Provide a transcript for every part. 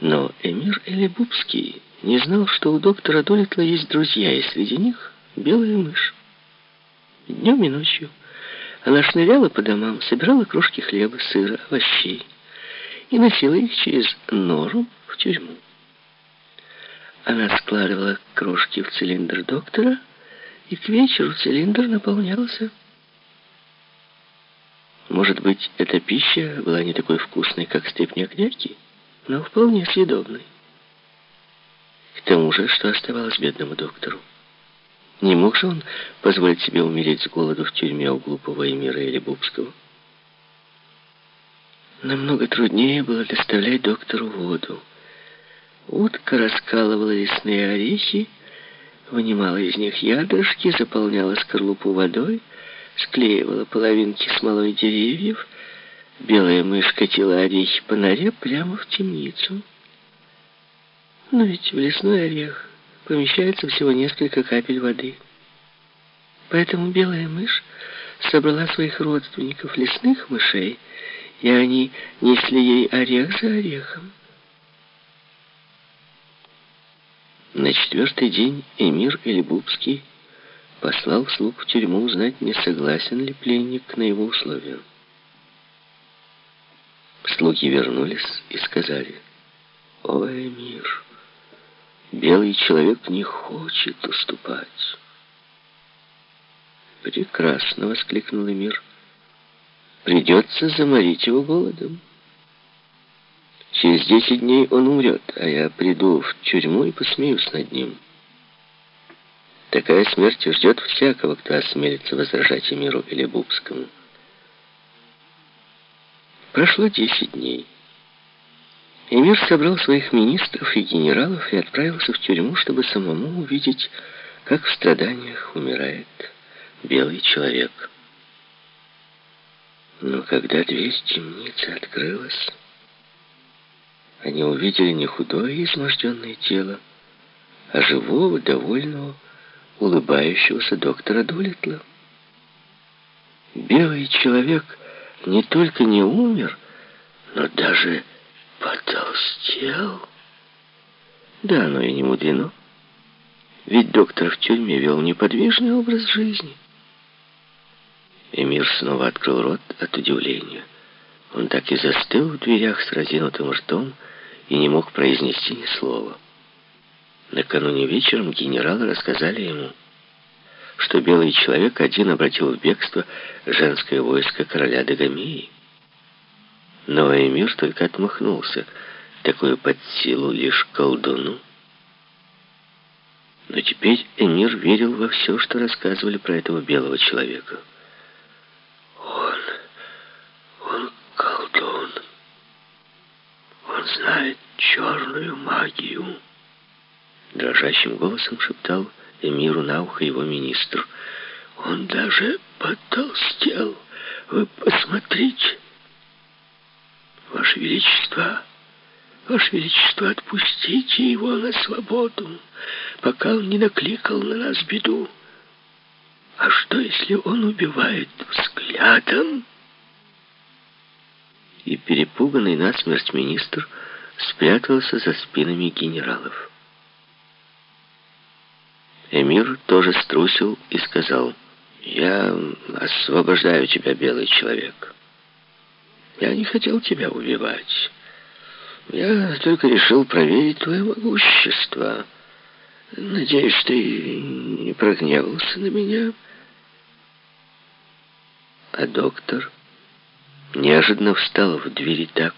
Но Эмир Элебубский не знал, что у доктора Долитла есть друзья, и среди них белая мышь. Днем и ночью она шныряла по домам, собирала крошки хлеба, сыра, овощей и носила их через нору в тюрьму. Она складывала крошки в цилиндр доктора, и к вечеру цилиндр наполнялся. Может быть, эта пища была не такой вкусной, как степняк дядьки, но вполне съедобной. К тому же, что оставалось бедному доктору? Не мог же он позволить себе умереть с голоду в тюрьме у глупого Эмира или Бубского? Намного труднее было доставлять доктору воду. Утка раскалывала лесные орехи, вынимала из них ядрышки, заполняла скорлупу водой, склеивала половинки смолой деревьев. Белая мышь катила орехи по норе прямо в темницу. Но ведь в лесной орех помещается всего несколько капель воды. Поэтому белая мышь собрала своих родственников, лесных мышей, и они несли ей орех за орехом. На четвертый день эмир Эльбубский послал слуг в тюрьму узнать, не согласен ли пленник на его условия. Слуги вернулись и сказали, «О, эмир, белый человек не хочет уступать». «Прекрасно!» — воскликнул эмир. «Придется заморить его голодом». Через десять дней он умрет, а я приду в тюрьму и посмеюсь над ним. Такая смерть ждет всякого, кто осмелится возражать Эмиру или Бубскому. Прошло десять дней. Эмир собрал своих министров и генералов и отправился в тюрьму, чтобы самому увидеть, как в страданиях умирает белый человек. Но когда дверь темницы открылась, они увидели не худое изможденное тело, а живого, довольного, улыбающегося доктора Дулитла. Белый человек не только не умер, но даже потолстел. Да, оно и не мудрено. Ведь доктор в тюрьме вел неподвижный образ жизни. Эмир снова открыл рот от удивления. Он так и застыл в дверях с разинутым ртом и не мог произнести ни слова. Накануне вечером генералы рассказали ему, что белый человек один обратил в бегство женское войско короля Дагомеи. Но эмир только отмахнулся. Такое под силу лишь колдуну. Но теперь эмир верил во все, что рассказывали про этого белого человека. знает черную магию. Дрожащим голосом шептал Эмиру на ухо его министр. Он даже потолстел. Вы посмотрите. Ваше Величество, Ваше Величество, отпустите его на свободу, пока он не накликал на нас беду. А что, если он убивает взглядом? И перепуганный насмерть министр спрятался за спинами генералов. Эмир тоже струсил и сказал, «Я освобождаю тебя, белый человек. Я не хотел тебя убивать. Я только решил проверить твое могущество. Надеюсь, ты не прогневался на меня». А доктор неожиданно встал в двери так,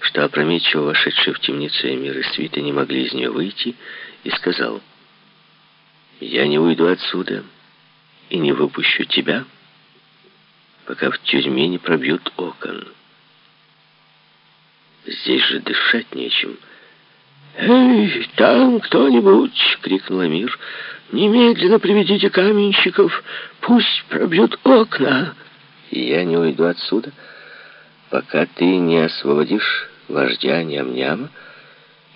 что опрометчиво вошедшие в темницу Эмир и Свита не могли из нее выйти, и сказал, «Я не уйду отсюда и не выпущу тебя, пока в тюрьме не пробьют окон. Здесь же дышать нечем». «Эй, там кто-нибудь!» — крикнул Амир. «Немедленно приведите каменщиков, пусть пробьют окна!» «И я не уйду отсюда, пока ты не освободишь вождя ням-няма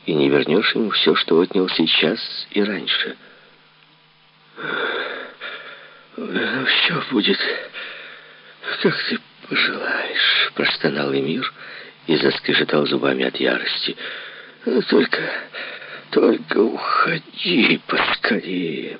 и не вернешь ему все, что отнял сейчас и раньше. «Все будет, как ты пожелаешь», — простонал Эмир и заскрежетал зубами от ярости. Только, только уходи поскорее.